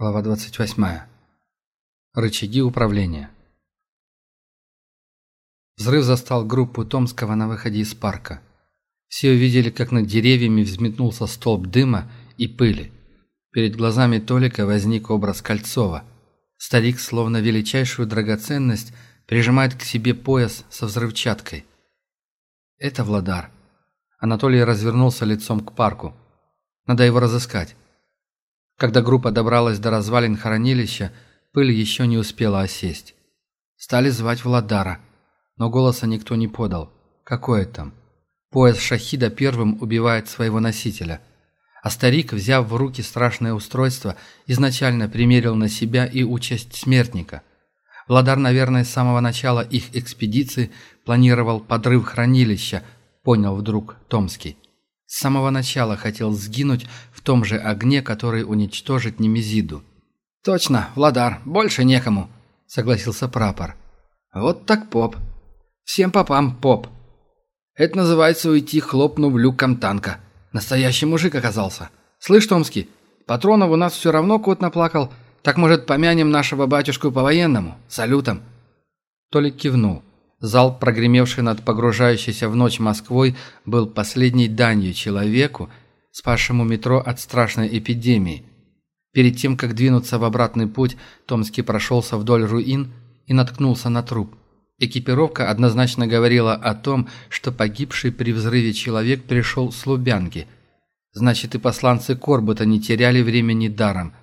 Глава 28. Рычаги управления. Взрыв застал группу Томского на выходе из парка. Все увидели, как над деревьями взметнулся столб дыма и пыли. Перед глазами Толика возник образ Кольцова. Старик, словно величайшую драгоценность, прижимает к себе пояс со взрывчаткой. Это Владар. Анатолий развернулся лицом к парку. Надо его разыскать. Когда группа добралась до развалин хранилища, пыль еще не успела осесть. Стали звать Владара, но голоса никто не подал. Какое там? Пояс Шахида первым убивает своего носителя. А старик, взяв в руки страшное устройство, изначально примерил на себя и участь смертника. Владар, наверное, с самого начала их экспедиции планировал подрыв хранилища, понял вдруг Томский. С самого начала хотел сгинуть в том же огне, который уничтожит Немезиду. «Точно, Владар, больше некому», — согласился прапор. «Вот так поп. Всем попам поп. Это называется уйти, хлопнув люком танка. Настоящий мужик оказался. Слышь, Томский, патронов у нас все равно кот наплакал. Так, может, помянем нашего батюшку по-военному? Салютом?» Толик кивнул. Зал, прогремевший над погружающейся в ночь Москвой, был последней данью человеку, спасшему метро от страшной эпидемии. Перед тем, как двинуться в обратный путь, Томский прошелся вдоль руин и наткнулся на труп. Экипировка однозначно говорила о том, что погибший при взрыве человек пришел с Лубянки. Значит, и посланцы Корбута не теряли времени даром.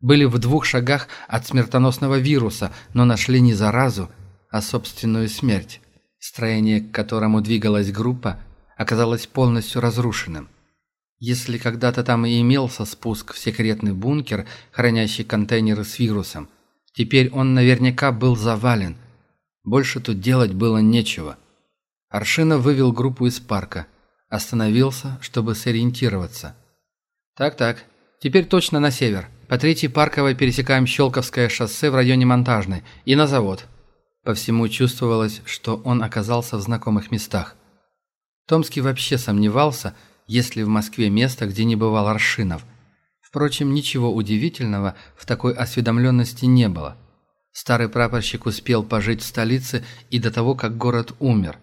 Были в двух шагах от смертоносного вируса, но нашли не заразу, а собственную смерть. Строение, к которому двигалась группа, оказалось полностью разрушенным. Если когда-то там и имелся спуск в секретный бункер, хранящий контейнеры с вирусом, теперь он наверняка был завален. Больше тут делать было нечего. Аршина вывел группу из парка, остановился, чтобы сориентироваться. «Так-так, теперь точно на север. По третьей парковой пересекаем Щелковское шоссе в районе Монтажной и на завод. По всему чувствовалось, что он оказался в знакомых местах. Томский вообще сомневался, есть ли в Москве место, где не бывал Аршинов. Впрочем, ничего удивительного в такой осведомленности не было. Старый прапорщик успел пожить в столице и до того, как город умер.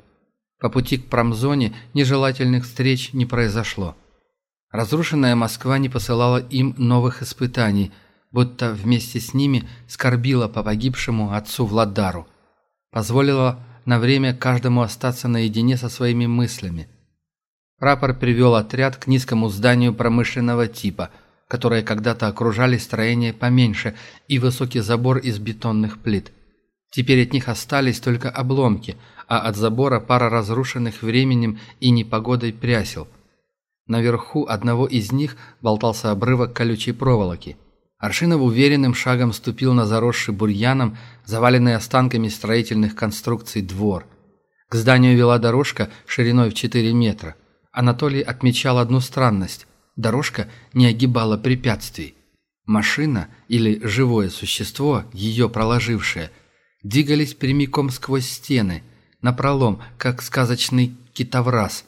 По пути к промзоне нежелательных встреч не произошло. Разрушенная Москва не посылала им новых испытаний, будто вместе с ними скорбила по погибшему отцу Владару – позволило на время каждому остаться наедине со своими мыслями. Прапор привел отряд к низкому зданию промышленного типа, которое когда-то окружали строения поменьше и высокий забор из бетонных плит. Теперь от них остались только обломки, а от забора пара разрушенных временем и непогодой прясел. Наверху одного из них болтался обрывок колючей проволоки – Аршинов уверенным шагом ступил на заросший бурьяном, заваленный останками строительных конструкций двор. К зданию вела дорожка шириной в 4 метра. Анатолий отмечал одну странность. Дорожка не огибала препятствий. Машина или живое существо, ее проложившее, двигались прямиком сквозь стены, напролом, как сказочный китовраз.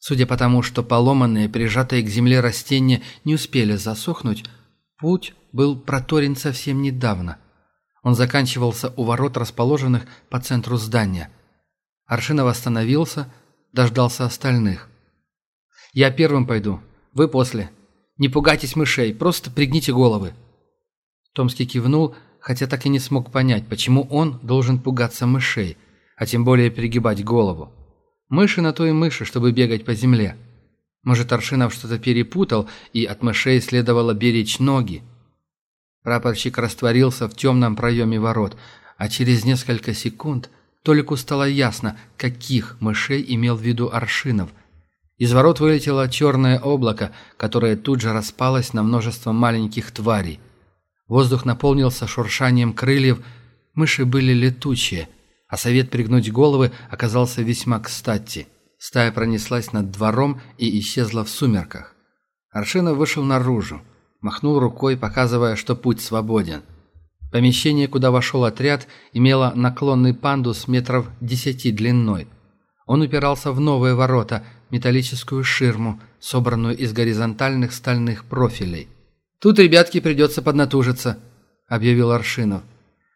Судя по тому, что поломанные, прижатые к земле растения не успели засохнуть, Путь был проторен совсем недавно. Он заканчивался у ворот, расположенных по центру здания. Аршинов остановился, дождался остальных. «Я первым пойду, вы после. Не пугайтесь мышей, просто пригните головы». Томский кивнул, хотя так и не смог понять, почему он должен пугаться мышей, а тем более пригибать голову. Мыши на то и мыши, чтобы бегать по земле. Может, Аршинов что-то перепутал, и от мышей следовало беречь ноги. Прапорщик растворился в темном проеме ворот, а через несколько секунд Толику стало ясно, каких мышей имел в виду Аршинов. Из ворот вылетело черное облако, которое тут же распалось на множество маленьких тварей. Воздух наполнился шуршанием крыльев, мыши были летучие, а совет пригнуть головы оказался весьма кстати – Стая пронеслась над двором и исчезла в сумерках. Аршинов вышел наружу, махнул рукой, показывая, что путь свободен. Помещение, куда вошел отряд, имело наклонный пандус метров десяти длиной. Он упирался в новые ворота, металлическую ширму, собранную из горизонтальных стальных профилей. «Тут, ребятки, придется поднатужиться», — объявил Аршинов.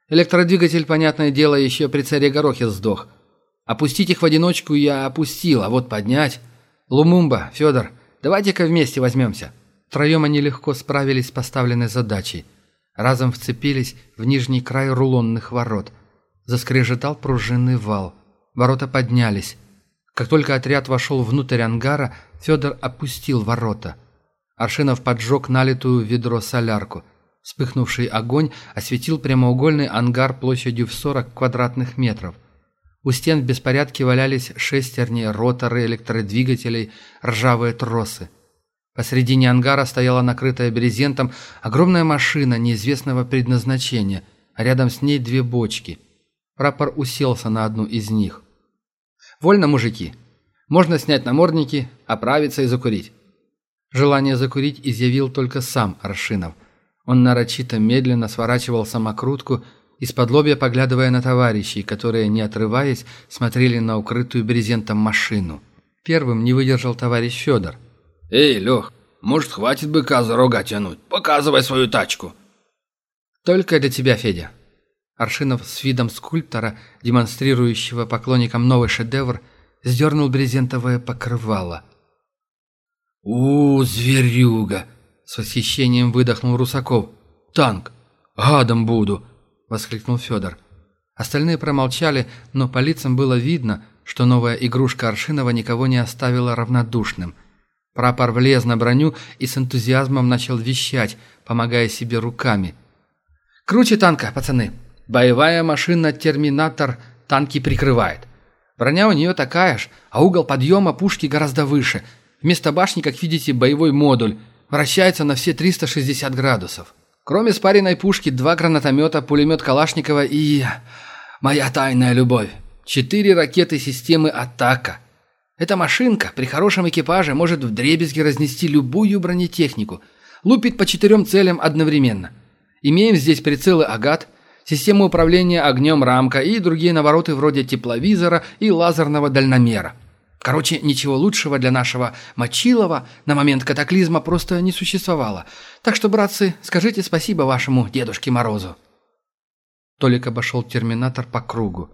«Электродвигатель, понятное дело, еще при царе Горохе сдох. Опустить их в одиночку я опустил, а вот поднять... Лумумба, Федор, давайте-ка вместе возьмемся». Втроем они легко справились с поставленной задачей. Разом вцепились в нижний край рулонных ворот. Заскрежетал пружинный вал. Ворота поднялись. Как только отряд вошел внутрь ангара, Федор опустил ворота. Аршинов поджег налитую ведро солярку. Вспыхнувший огонь осветил прямоугольный ангар площадью в 40 квадратных метров. У стен в беспорядке валялись шестерни, роторы электродвигателей, ржавые тросы. Посредине ангара стояла накрытая брезентом огромная машина неизвестного предназначения, а рядом с ней две бочки. Прапор уселся на одну из них. «Вольно, мужики. Можно снять намордники, оправиться и закурить». Желание закурить изъявил только сам Аршинов. Он нарочито медленно сворачивал самокрутку, из-под лобья поглядывая на товарищей, которые, не отрываясь, смотрели на укрытую брезентом машину. Первым не выдержал товарищ Федор – «Эй, Лех, может, хватит быка за рога тянуть? Показывай свою тачку!» «Только для тебя, Федя!» Аршинов с видом скульптора, демонстрирующего поклонникам новый шедевр, сдернул брезентовое покрывало. у, зверюга!» — с восхищением выдохнул Русаков. «Танк! Гадом буду!» — воскликнул Федор. Остальные промолчали, но по лицам было видно, что новая игрушка Аршинова никого не оставила равнодушным. Прапор влез на броню и с энтузиазмом начал вещать, помогая себе руками. «Круче танка, пацаны. Боевая машина «Терминатор» танки прикрывает. Броня у нее такая ж, а угол подъема пушки гораздо выше. Вместо башни, как видите, боевой модуль. Вращается на все 360 градусов. Кроме спаренной пушки, два гранатомета, пулемет Калашникова и... Моя тайная любовь. Четыре ракеты системы «Атака». Эта машинка при хорошем экипаже может вдребезги разнести любую бронетехнику. Лупит по четырем целям одновременно. Имеем здесь прицелы «Агат», систему управления огнем «Рамка» и другие навороты вроде тепловизора и лазерного дальномера. Короче, ничего лучшего для нашего Мочилова на момент катаклизма просто не существовало. Так что, братцы, скажите спасибо вашему Дедушке Морозу. Толик обошел терминатор по кругу.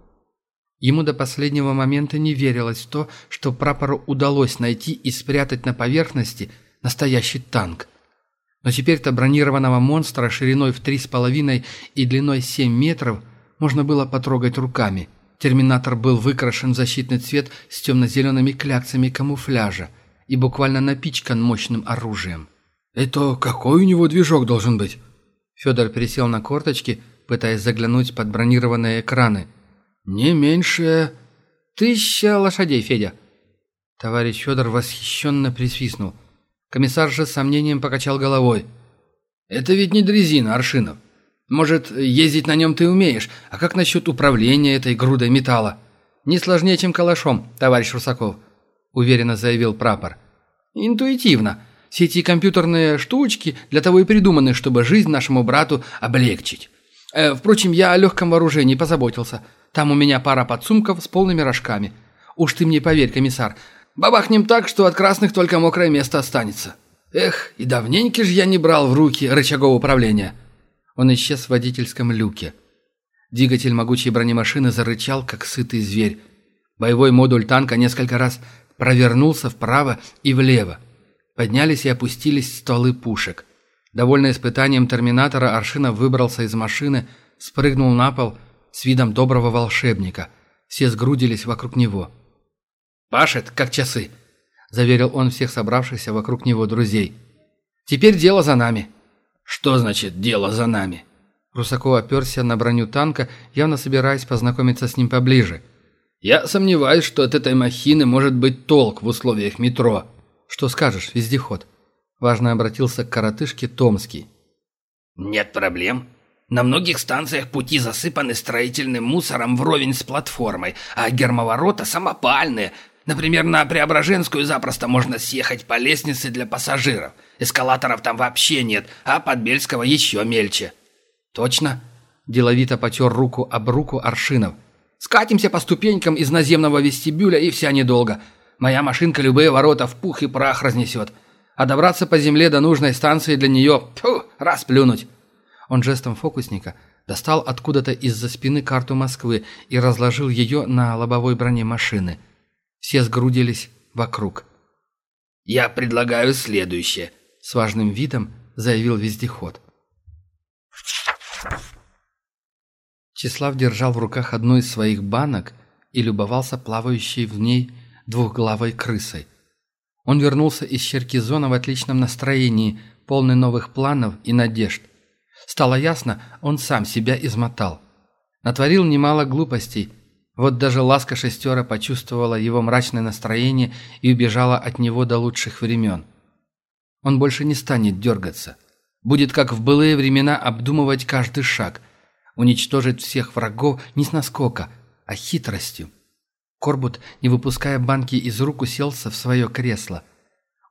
Ему до последнего момента не верилось в то, что прапору удалось найти и спрятать на поверхности настоящий танк. Но теперь-то бронированного монстра шириной в три с половиной и длиной семь метров можно было потрогать руками. Терминатор был выкрашен в защитный цвет с темно-зелеными кляксами камуфляжа и буквально напичкан мощным оружием. «Это какой у него движок должен быть?» Федор пересел на корточки, пытаясь заглянуть под бронированные экраны – «Не меньше...» «Тысяча лошадей, Федя!» Товарищ Федор восхищенно присвистнул. Комиссар же с сомнением покачал головой. «Это ведь не дрезина, Аршинов. Может, ездить на нем ты умеешь, а как насчет управления этой грудой металла?» «Не сложнее, чем калашом, товарищ Русаков», — уверенно заявил прапор. «Интуитивно. Все эти компьютерные штучки для того и придуманы, чтобы жизнь нашему брату облегчить. Э, впрочем, я о легком вооружении позаботился. Там у меня пара подсумков с полными рожками. Уж ты мне поверь, комиссар, бабахнем так, что от красных только мокрое место останется. Эх, и давненько же я не брал в руки рычагов управления. Он исчез в водительском люке. Двигатель могучей бронемашины зарычал, как сытый зверь. Боевой модуль танка несколько раз провернулся вправо и влево. Поднялись и опустились стволы пушек. Довольно испытанием терминатора Аршинов выбрался из машины, спрыгнул на пол – с видом доброго волшебника. Все сгрудились вокруг него. «Пашет, как часы», – заверил он всех собравшихся вокруг него друзей. «Теперь дело за нами». «Что значит «дело за нами»?» Русаков оперся на броню танка, явно собираясь познакомиться с ним поближе. «Я сомневаюсь, что от этой махины может быть толк в условиях метро». «Что скажешь, вездеход?» Важно обратился к коротышке Томский. «Нет проблем», на многих станциях пути засыпаны строительным мусором вровень с платформой, а гермоворота самопальные. Например, на Преображенскую запросто можно съехать по лестнице для пассажиров. Эскалаторов там вообще нет, а под Бельского еще мельче. Точно? Деловито потер руку об руку Аршинов. Скатимся по ступенькам из наземного вестибюля, и вся недолго. Моя машинка любые ворота в пух и прах разнесет. А добраться по земле до нужной станции для нее – тьфу, расплюнуть. Он жестом фокусника достал откуда-то из-за спины карту Москвы и разложил ее на лобовой броне машины. Все сгрудились вокруг. «Я предлагаю следующее», – с важным видом заявил вездеход. Числав держал в руках одну из своих банок и любовался плавающей в ней двухглавой крысой. Он вернулся из Черкизона в отличном настроении, полный новых планов и надежд. Стало ясно, он сам себя измотал. Натворил немало глупостей. Вот даже Ласка Шестера почувствовала его мрачное настроение и убежала от него до лучших времен. Он больше не станет дергаться. Будет, как в былые времена, обдумывать каждый шаг. Уничтожить всех врагов не с наскока, а хитростью. Корбут, не выпуская банки из рук, уселся в свое кресло.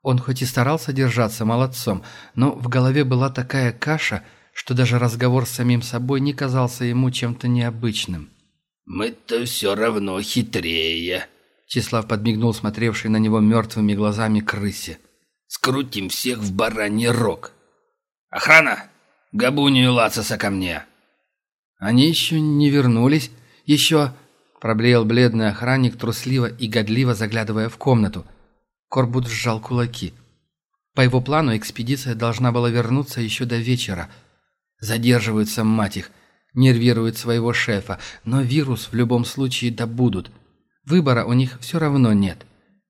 Он хоть и старался держаться молодцом, но в голове была такая каша, что даже разговор с самим собой не казался ему чем-то необычным. «Мы-то все равно хитрее», — Числав подмигнул смотревший на него мертвыми глазами крысе. «Скрутим всех в бараний рог. Охрана! Габунию Лацеса ко мне!» «Они еще не вернулись. Еще...» Проблеял бледный охранник, трусливо и годливо заглядывая в комнату. Корбут сжал кулаки. По его плану экспедиция должна была вернуться еще до вечера. Задерживаются, мать их, нервируют своего шефа, но вирус в любом случае добудут. Выбора у них все равно нет.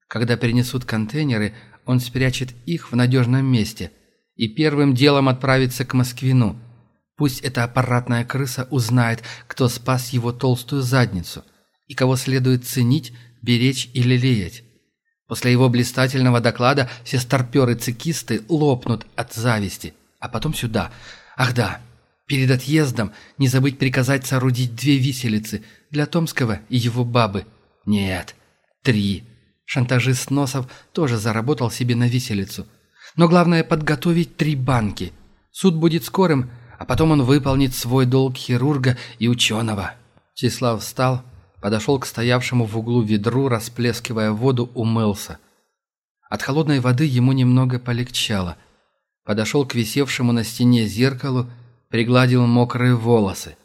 Когда принесут контейнеры, он спрячет их в надежном месте и первым делом отправится к Москвину. Пусть эта аппаратная крыса узнает, кто спас его толстую задницу – и кого следует ценить, беречь и лелеять. После его блистательного доклада все старперы-цикисты лопнут от зависти. А потом сюда. Ах да, перед отъездом не забыть приказать соорудить две виселицы для Томского и его бабы. Нет, три. Шантажист Носов тоже заработал себе на виселицу. Но главное подготовить три банки. Суд будет скорым, а потом он выполнит свой долг хирурга и ученого. Числав встал, подошел к стоявшему в углу ведру, расплескивая воду, умылся. От холодной воды ему немного полегчало. Подошел к висевшему на стене зеркалу, пригладил мокрые волосы.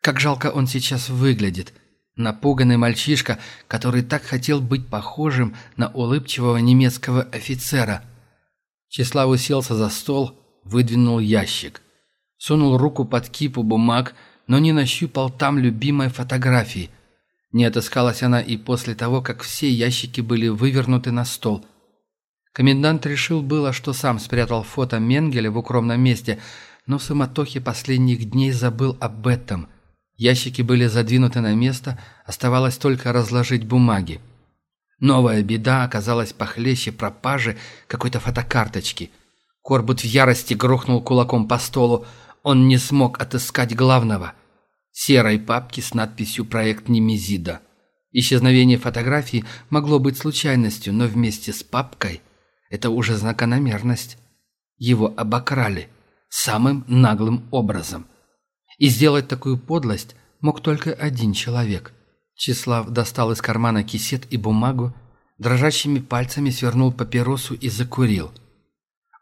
Как жалко он сейчас выглядит. Напуганный мальчишка, который так хотел быть похожим на улыбчивого немецкого офицера. Числав уселся за стол, выдвинул ящик. Сунул руку под кипу бумаг, но не нащупал там любимой фотографии. Не отыскалась она и после того, как все ящики были вывернуты на стол. Комендант решил было, что сам спрятал фото Менгеля в укромном месте, но в суматохе последних дней забыл об этом. Ящики были задвинуты на место, оставалось только разложить бумаги. Новая беда оказалась похлеще пропажи какой-то фотокарточки. Корбут в ярости грохнул кулаком по столу. Он не смог отыскать главного — серой папки с надписью «Проект Немезида». Исчезновение фотографии могло быть случайностью, но вместе с папкой это уже закономерность. Его обокрали самым наглым образом. И сделать такую подлость мог только один человек. Числав достал из кармана кисет и бумагу, дрожащими пальцами свернул папиросу и закурил.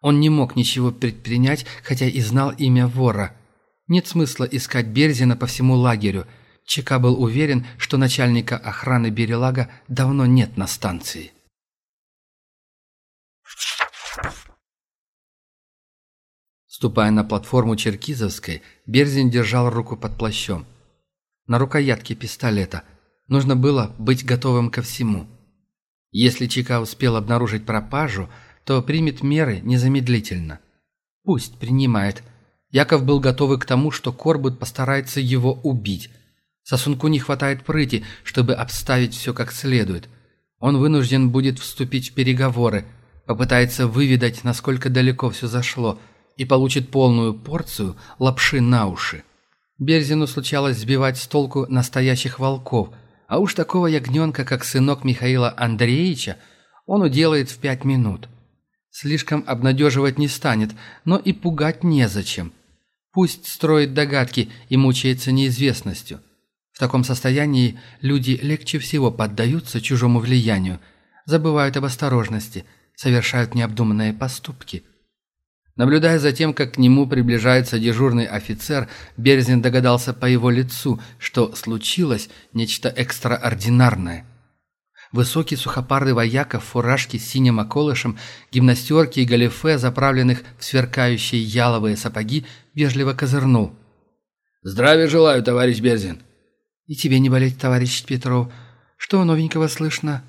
Он не мог ничего предпринять, хотя и знал имя вора – нет смысла искать Берзина по всему лагерю. ЧК был уверен, что начальника охраны Берелага давно нет на станции. Ступая на платформу Черкизовской, Берзин держал руку под плащом. На рукоятке пистолета. Нужно было быть готовым ко всему. Если ЧК успел обнаружить пропажу, то примет меры незамедлительно. Пусть принимает – Яков был готов к тому, что Корбут постарается его убить. Сосунку не хватает прыти, чтобы обставить все как следует. Он вынужден будет вступить в переговоры, попытается выведать, насколько далеко все зашло, и получит полную порцию лапши на уши. Берзину случалось сбивать с толку настоящих волков, а уж такого ягненка, как сынок Михаила Андреевича, он уделает в пять минут. Слишком обнадеживать не станет, но и пугать незачем. Пусть строит догадки и мучается неизвестностью. В таком состоянии люди легче всего поддаются чужому влиянию, забывают об осторожности, совершают необдуманные поступки. Наблюдая за тем, как к нему приближается дежурный офицер, Берзин догадался по его лицу, что случилось нечто экстраординарное. Высокий сухопарый вояка в фуражке с синим околышем, гимнастерке и галифе, заправленных в сверкающие яловые сапоги, вежливо козырнул. «Здравия желаю, товарищ Берзин!» «И тебе не болеть, товарищ Петров. Что новенького слышно?»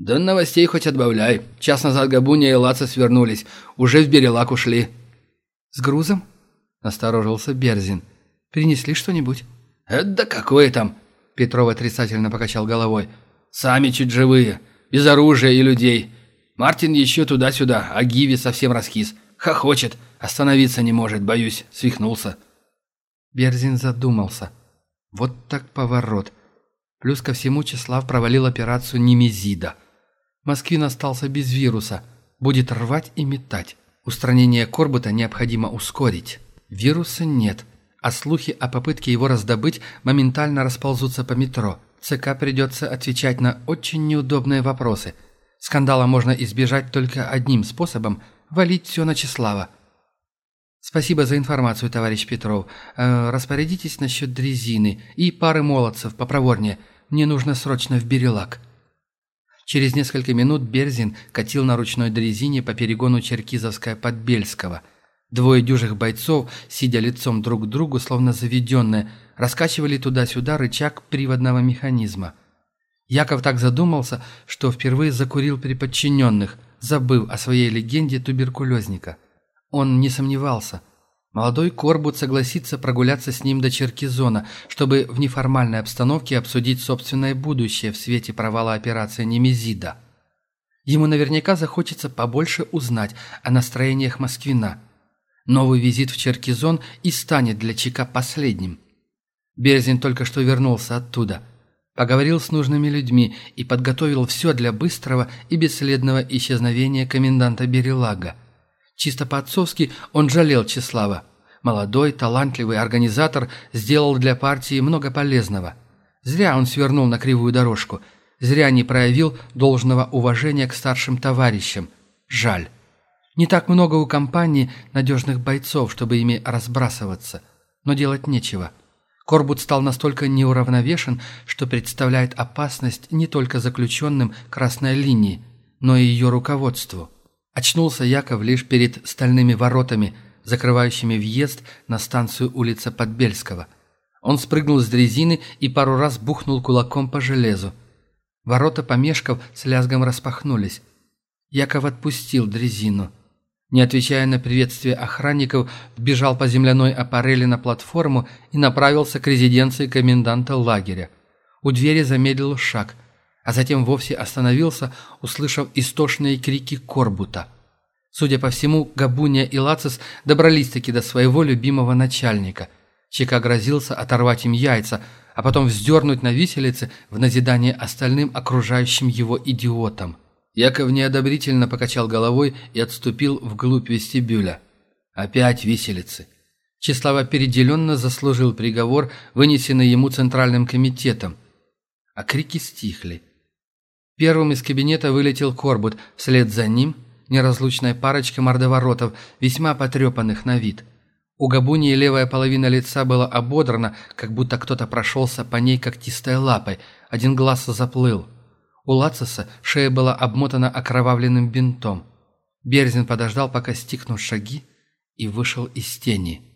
«Да новостей хоть отбавляй. Час назад Габуня и Лаца свернулись. Уже в Берелак ушли». «С грузом?» – насторожился Берзин. «Принесли что-нибудь?» «Это да какое там?» – Петров отрицательно покачал головой. «Сами чуть живые. Без оружия и людей. Мартин еще туда-сюда, а Гиви совсем раскис. Хохочет. Остановиться не может, боюсь. Свихнулся». Берзин задумался. Вот так поворот. Плюс ко всему Числав провалил операцию Немезида. Москвин остался без вируса. Будет рвать и метать. Устранение Корбута необходимо ускорить. Вируса нет, а слухи о попытке его раздобыть моментально расползутся по метро. ЦК придется отвечать на очень неудобные вопросы. Скандала можно избежать только одним способом – валить все на Числава. «Спасибо за информацию, товарищ Петров. Э, распорядитесь насчет дрезины и пары молодцев попроворнее. Мне нужно срочно в Берелак». Через несколько минут Берзин катил на ручной дрезине по перегону Черкизовская-Подбельского. Двое дюжих бойцов, сидя лицом друг к другу, словно заведенные, раскачивали туда-сюда рычаг приводного механизма. Яков так задумался, что впервые закурил при подчиненных, забыв о своей легенде туберкулезника – он не сомневался. Молодой Корбут согласится прогуляться с ним до Черкизона, чтобы в неформальной обстановке обсудить собственное будущее в свете провала операции Немезида. Ему наверняка захочется побольше узнать о настроениях Москвина. Новый визит в Черкизон и станет для ЧК последним. Берзин только что вернулся оттуда. Поговорил с нужными людьми и подготовил все для быстрого и бесследного исчезновения коменданта Берелага. Чисто по-отцовски он жалел Числава. Молодой, талантливый организатор сделал для партии много полезного. Зря он свернул на кривую дорожку. Зря не проявил должного уважения к старшим товарищам. Жаль. Не так много у компании надежных бойцов, чтобы ими разбрасываться. Но делать нечего. Корбут стал настолько неуравновешен, что представляет опасность не только заключенным красной линии, но и ее руководству. Очнулся Яков лишь перед стальными воротами, закрывающими въезд на станцию улица Подбельского. Он спрыгнул с дрезины и пару раз бухнул кулаком по железу. Ворота, помешков, с лязгом распахнулись. Яков отпустил дрезину. Не отвечая на приветствие охранников, вбежал по земляной аппарели на платформу и направился к резиденции коменданта лагеря. У двери замедлил шаг – а затем вовсе остановился, услышав истошные крики Корбута. Судя по всему, Габуния и Лацис добрались-таки до своего любимого начальника. Чека грозился оторвать им яйца, а потом вздернуть на виселице в назидание остальным окружающим его идиотам. Яков неодобрительно покачал головой и отступил вглубь вестибюля. Опять виселицы. Числава переделенно заслужил приговор, вынесенный ему Центральным комитетом. А крики стихли. Первым из кабинета вылетел Корбут, вслед за ним неразлучная парочка мордоворотов, весьма потрепанных на вид. У Габунии левая половина лица была ободрана, как будто кто-то прошелся по ней когтистой лапой, один глаз заплыл. У Лациса шея была обмотана окровавленным бинтом. Берзин подождал, пока стихнут шаги, и вышел из тени.